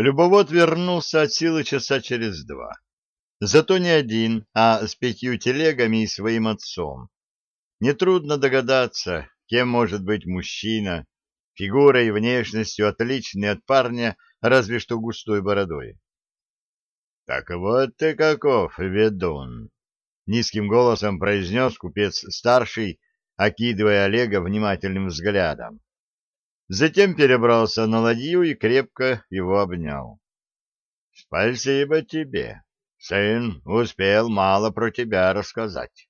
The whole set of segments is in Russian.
Любовод вернулся от силы часа через два. Зато не один, а с пятью телегами и своим отцом. Нетрудно догадаться, кем может быть мужчина, фигурой и внешностью отличный от парня, разве что густой бородой. — Так вот ты каков, ведун! — низким голосом произнес купец-старший, окидывая Олега внимательным взглядом. Затем перебрался на ладью и крепко его обнял. — Спасибо тебе, сын, успел мало про тебя рассказать.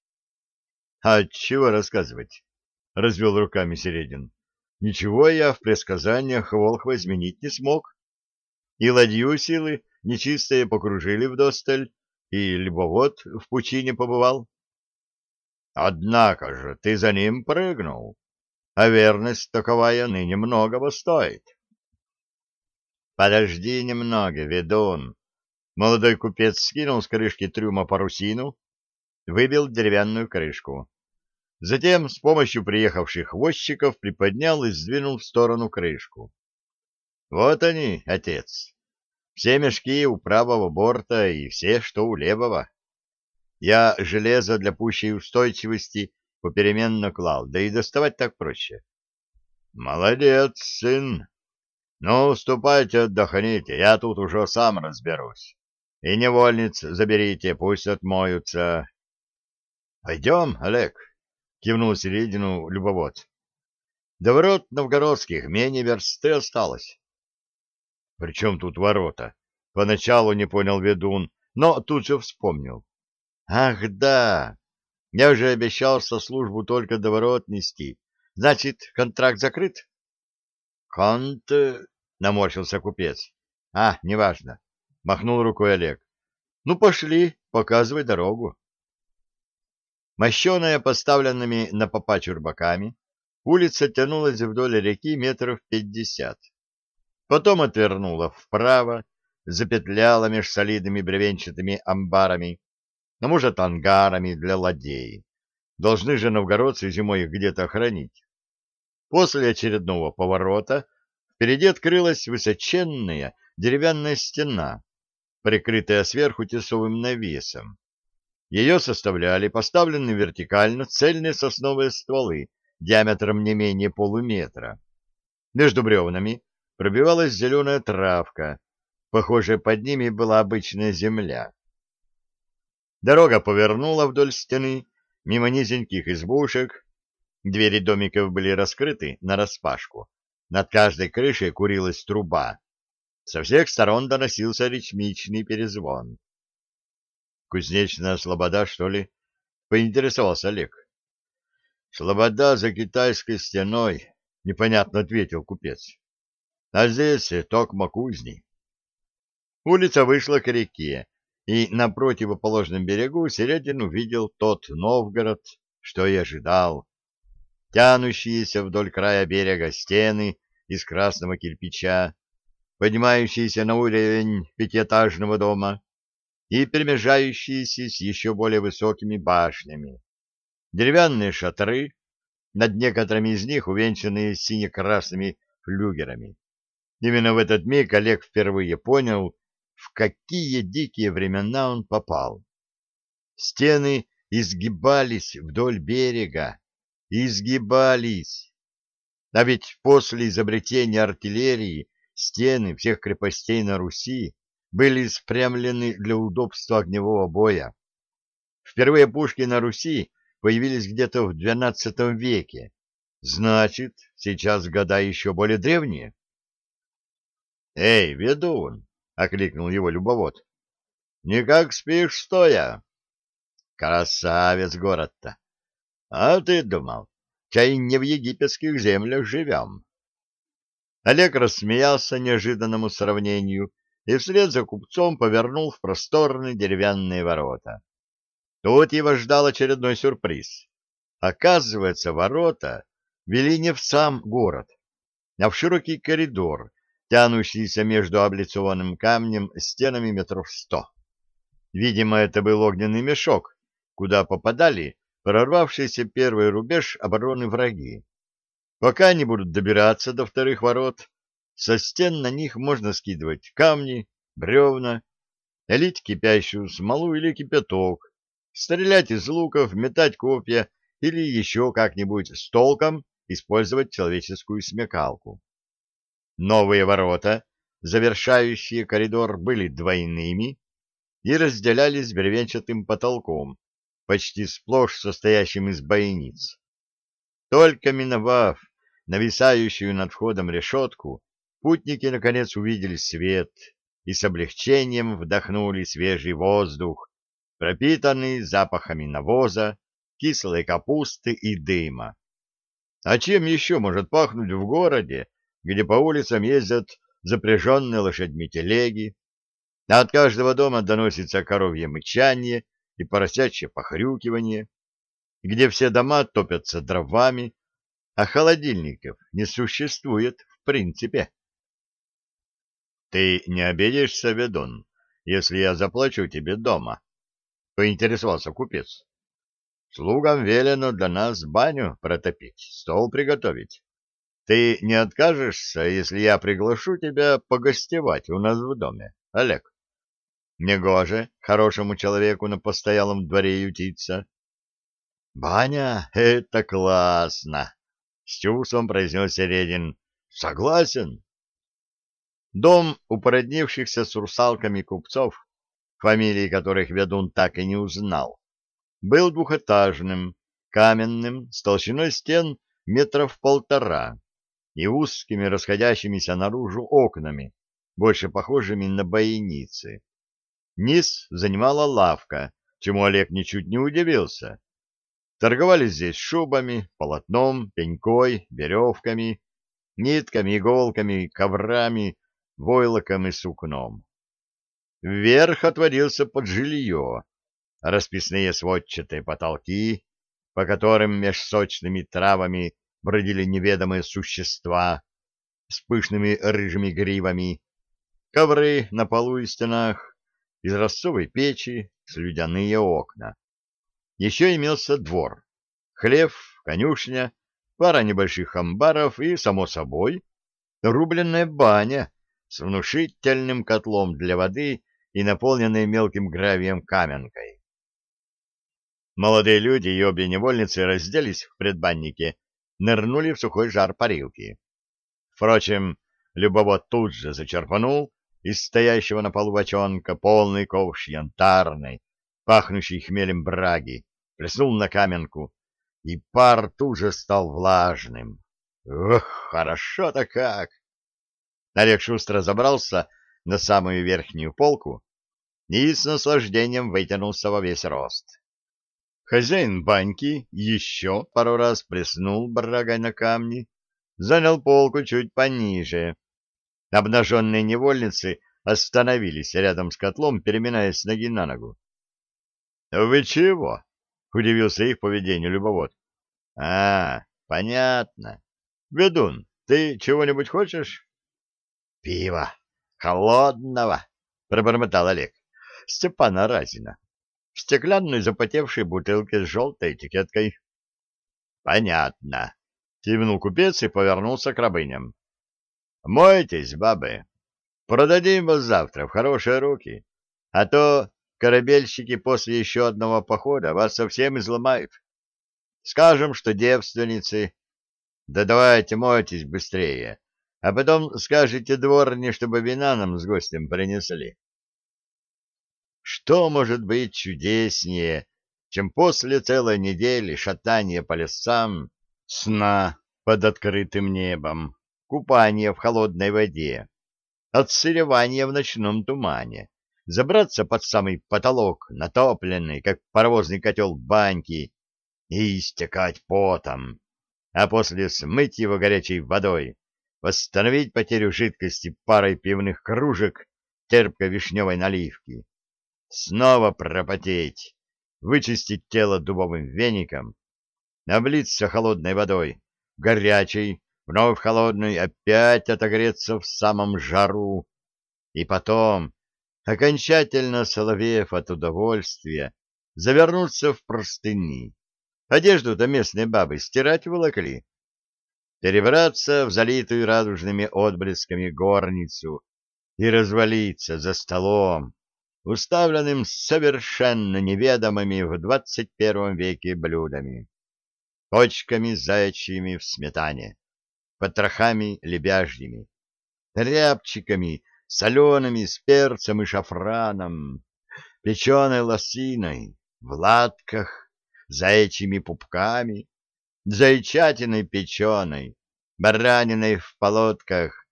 — А чего рассказывать? — развел руками Середин. — Ничего я в предсказаниях Волхва изменить не смог. И ладью силы нечистые покружили вдосталь, и любовод в пучине побывал. — Однако же ты за ним прыгнул а верность таковая ныне многого стоит. Подожди немного, ведун. Молодой купец скинул с крышки трюма парусину, выбил деревянную крышку. Затем с помощью приехавших возчиков приподнял и сдвинул в сторону крышку. Вот они, отец. Все мешки у правого борта и все, что у левого. Я железо для пущей устойчивости попеременно клал, да и доставать так проще. — Молодец, сын. Ну, ступайте отдохните, я тут уже сам разберусь. И невольниц заберите, пусть отмоются. — Пойдем, Олег, — кивнул середину любовод. — До ворот новгородских менее версты осталось. — При чем тут ворота? Поначалу не понял ведун, но тут же вспомнил. — Ах, да! Я уже обещал со службу только до ворот нести. Значит, контракт закрыт? Конт... Наморщился купец. А, неважно. Махнул рукой Олег. Ну, пошли, показывай дорогу. Мощеная поставленными на попа чурбаками, улица тянулась вдоль реки метров пятьдесят. Потом отвернула вправо, запетляла меж солидными бревенчатыми амбарами, а может, ангарами для ладей. Должны же новгородцы зимой их где-то охранить. После очередного поворота впереди открылась высоченная деревянная стена, прикрытая сверху тесовым навесом. Ее составляли поставленные вертикально цельные сосновые стволы диаметром не менее полуметра. Между бревнами пробивалась зеленая травка, похожая под ними была обычная земля. Дорога повернула вдоль стены, мимо низеньких избушек. Двери домиков были раскрыты нараспашку. Над каждой крышей курилась труба. Со всех сторон доносился ритмичный перезвон. «Кузнечная слобода, что ли?» — поинтересовался Олег. «Слобода за китайской стеной», — непонятно ответил купец. «А здесь токма кузни». Улица вышла к реке, и на противоположном берегу Середин увидел тот Новгород, что и ожидал. Тянущиеся вдоль края берега стены из красного кирпича, поднимающиеся на уровень пятиэтажного дома и перемежающиеся с еще более высокими башнями. Деревянные шатры, над некоторыми из них увенчанные сине-красными флюгерами. Именно в этот миг Олег впервые понял, в какие дикие времена он попал. Стены изгибались вдоль берега, изгибались. А ведь после изобретения артиллерии стены всех крепостей на Руси были спрямлены для удобства огневого боя. Впервые пушки на Руси появились где-то в XII веке. Значит, сейчас года еще более древние. «Эй, ведун, окликнул его любовод. Никак спишь стоя? Красавец город-то. А ты думал, чай не в египетских землях живем? Олег рассмеялся неожиданному сравнению и вслед за купцом повернул в просторные деревянные ворота. Тут его ждал очередной сюрприз. Оказывается, ворота вели не в сам город, а в широкий коридор, тянущийся между облицованным камнем стенами метров сто. Видимо, это был огненный мешок, куда попадали прорвавшийся первый рубеж обороны враги. Пока они будут добираться до вторых ворот, Со стен на них можно скидывать камни, бревна, лить кипящую смолу или кипяток, стрелять из луков, метать копья или еще как-нибудь с толком использовать человеческую смекалку. Новые ворота, завершающие коридор, были двойными и разделялись бревенчатым потолком, почти сплошь состоящим из бойниц. Только миновав нависающую над входом решетку, путники наконец увидели свет и с облегчением вдохнули свежий воздух, пропитанный запахами навоза, кислой капусты и дыма. А чем еще может пахнуть в городе, где по улицам ездят запряженные лошадьми телеги, а от каждого дома доносится коровье мычание и поросячье похрюкивание, где все дома топятся дровами, а холодильников не существует в принципе. — Ты не обидишься, ведун, если я заплачу тебе дома? — поинтересовался купец. — Слугам велено для нас баню протопить, стол приготовить. Ты не откажешься, если я приглашу тебя погостевать у нас в доме, Олег? Негоже хорошему человеку на постоялом дворе ютиться. — Баня — это классно! — с чувством произнес Середин. — Согласен. Дом упороднившихся с русалками купцов, фамилии которых ведун так и не узнал, был двухэтажным, каменным, с толщиной стен метров полтора и узкими расходящимися наружу окнами, больше похожими на бойницы. Низ занимала лавка, чему Олег ничуть не удивился. Торговали здесь шубами, полотном, пенькой, веревками, нитками, иголками, коврами, войлоком и сукном. Вверх отворился под жилье, расписные сводчатые потолки, по которым меж сочными травами бродили неведомые существа с пышными рыжими гривами, ковры на полу и стенах, из ростовой печи, слюдяные окна. Еще имелся двор, хлев, конюшня, пара небольших амбаров и, само собой, рубленная баня с внушительным котлом для воды и наполненной мелким гравием каменкой. Молодые люди и обе невольницы разделись в предбаннике, нырнули в сухой жар парилки. Впрочем, Любовод тут же зачерпнул из стоящего на полу бочонка полный ковш янтарной, пахнущей хмелем браги, плеснул на каменку, и пар тут же стал влажным. Ох, хорошо-то как! Олег шустро забрался на самую верхнюю полку и с наслаждением вытянулся во весь рост. Хозяин баньки еще пару раз плеснул брагой на камни, занял полку чуть пониже. Обнаженные невольницы остановились рядом с котлом, переминаясь ноги на ногу. — Вы чего? — удивился их поведению любовод. — А, понятно. Ведун, ты чего-нибудь хочешь? — Пиво. Холодного, — пробормотал Олег. — Степана Разина в стеклянной запотевшей бутылке с желтой этикеткой. — Понятно, — кивнул купец и повернулся к рабыням. — Мойтесь, бабы, продадим вас завтра в хорошие руки, а то корабельщики после еще одного похода вас совсем изломают. Скажем, что девственницы. Да давайте мойтесь быстрее, а потом скажете дворне, чтобы вина нам с гостем принесли. Что может быть чудеснее, чем после целой недели шатания по лесам, сна под открытым небом, купания в холодной воде, отсыревания в ночном тумане, забраться под самый потолок, натопленный, как паровозный котел баньки, и истекать потом, а после смыть его горячей водой, восстановить потерю жидкости парой пивных кружек терпко-вишневой наливки снова пропотеть, вычистить тело дубовым веником, облиться холодной водой, горячей, вновь холодной, опять отогреться в самом жару, и потом, окончательно соловев от удовольствия, завернуться в простыни. Одежду-то местные бабы стирать волокли. перебраться в залитую радужными отблесками горницу и развалиться за столом, уставленным совершенно неведомыми в двадцать первом веке блюдами, почками заячьими в сметане, потрохами лебяжьими, рябчиками солеными с перцем и шафраном, печеной лосиной, в латках, заячьими пупками, зайчатиной печеной, бараниной в полотках,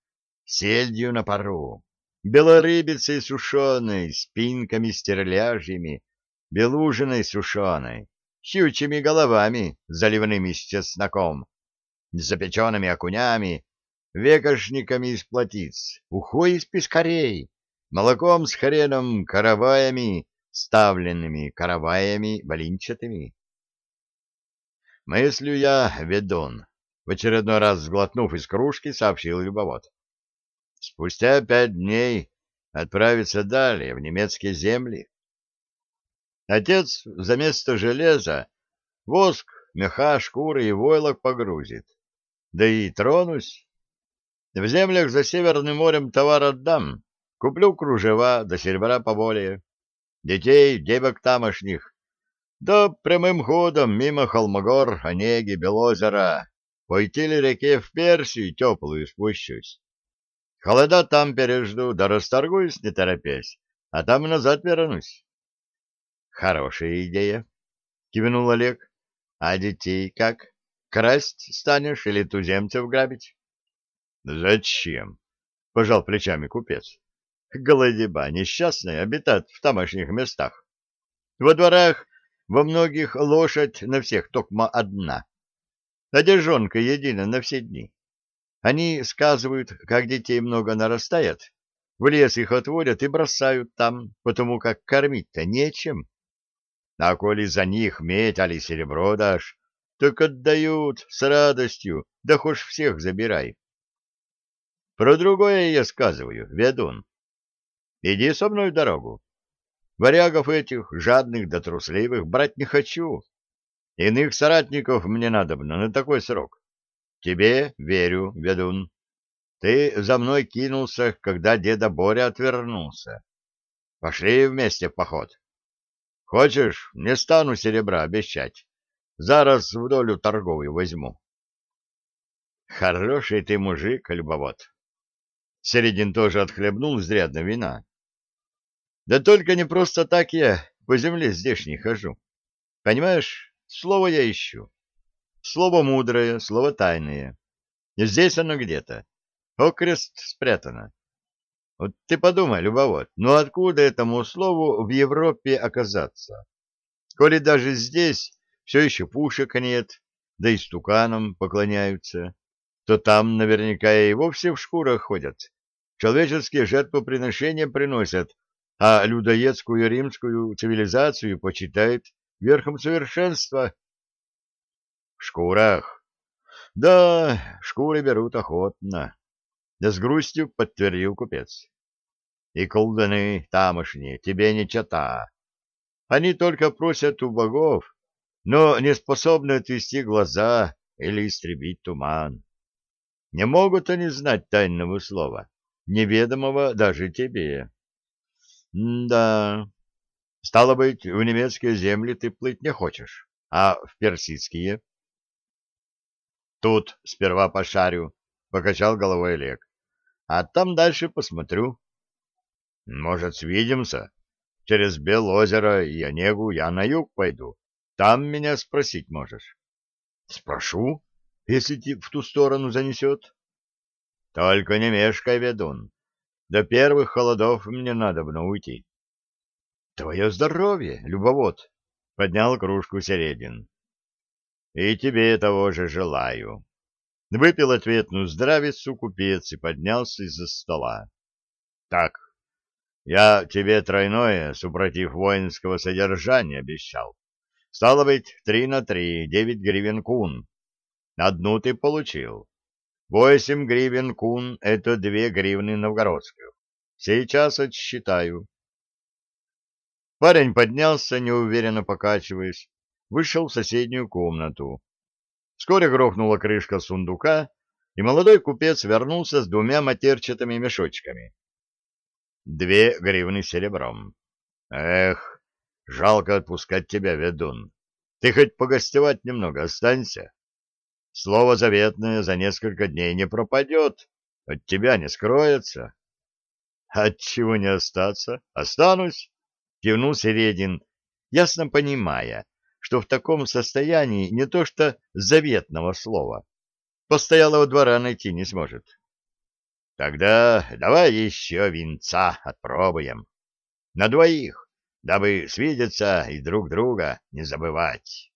сельдью на пару, белорыбицей сушеной, спинками стерляжьими, белужиной сушеной, щучьими головами, заливными с чесноком, запеченными окунями, векошниками из плотиц, ухой из пескарей, молоком с хреном, караваями, ставленными караваями балинчатыми. Мыслю я, ведун, в очередной раз сглотнув из кружки, сообщил любовод. Спустя пять дней отправиться далее, в немецкие земли. Отец за место железа воск, меха, шкуры и войлок погрузит. Да и тронусь. В землях за Северным морем товар отдам. Куплю кружева, до да серебра поболее. Детей, девок тамошних. Да прямым ходом мимо Холмогор, Онеги, Белозера. По Итиле реке в Персию теплую спущусь. Холода там пережду, да расторгуюсь, не торопясь, а там назад вернусь. Хорошая идея, кивнул Олег. А детей как? Красть станешь или туземцев грабить? Зачем? Пожал плечами купец. Голодеба несчастная обитает в тамошних местах. Во дворах во многих лошадь на всех токма одна. Одежонка едина на все дни. Они сказывают, как детей много нарастает, в лес их отводят и бросают там, потому как кормить-то нечем. А коли за них медь али серебро дашь, так отдают с радостью, да хошь всех забирай. Про другое я сказываю, ведун. Иди со мной дорогу. Варягов этих, жадных да трусливых, брать не хочу. Иных соратников мне надобно на такой срок. Тебе верю, ведун. Ты за мной кинулся, когда деда Боря отвернулся. Пошли вместе в поход. Хочешь, не стану серебра обещать. Зараз в долю торговую возьму. Хороший ты мужик, любовод. Середин тоже отхлебнул изрядно вина. Да только не просто так я по земле здешней хожу. Понимаешь, слово я ищу. Слово мудрое, слово тайное. Здесь оно где-то. Окрест спрятано. Вот ты подумай, любовод, ну откуда этому слову в Европе оказаться? Коли даже здесь все еще пушек нет, да и стуканам поклоняются, то там наверняка и вовсе в шкурах ходят. Человеческие жертвоприношения приносят, а людоедскую римскую цивилизацию почитают верхом совершенства. В шкурах. Да, шкуры берут охотно. Да с грустью подтвердил купец. И колдуны тамошние тебе не чата. Они только просят у богов, но не способны отвести глаза или истребить туман. Не могут они знать тайного слова, неведомого даже тебе. Да, стало быть, в немецкие земли ты плыть не хочешь, а в персидские? Тут сперва пошарю, — покачал головой Олег. А там дальше посмотрю. Может, свидимся? Через Белозеро и Онегу я на юг пойду. Там меня спросить можешь. Спрошу, если в ту сторону занесет. Только не мешкай, ведун. До первых холодов мне надо бы уйти. Твое здоровье, любовод, — поднял кружку Середин. И тебе того же желаю. Выпил ответную здравицу купец и поднялся из-за стола. Так, я тебе тройное, супротив воинского содержания, обещал. Стало быть, три на три, девять гривен кун. Одну ты получил. Восемь гривен кун — это две гривны новгородских. Сейчас отсчитаю. Парень поднялся, неуверенно покачиваясь, вышел в соседнюю комнату. Вскоре грохнула крышка сундука, и молодой купец вернулся с двумя матерчатыми мешочками. Две гривны серебром. Эх, жалко отпускать тебя, ведун. Ты хоть погостевать немного останься. Слово заветное за несколько дней не пропадет, от тебя не скроется. Отчего не остаться? Останусь, кивнул Середин, ясно понимая, что в таком состоянии не то что заветного слова, постоялого двора найти не сможет. Тогда давай еще винца отпробуем. На двоих, дабы свидеться и друг друга не забывать.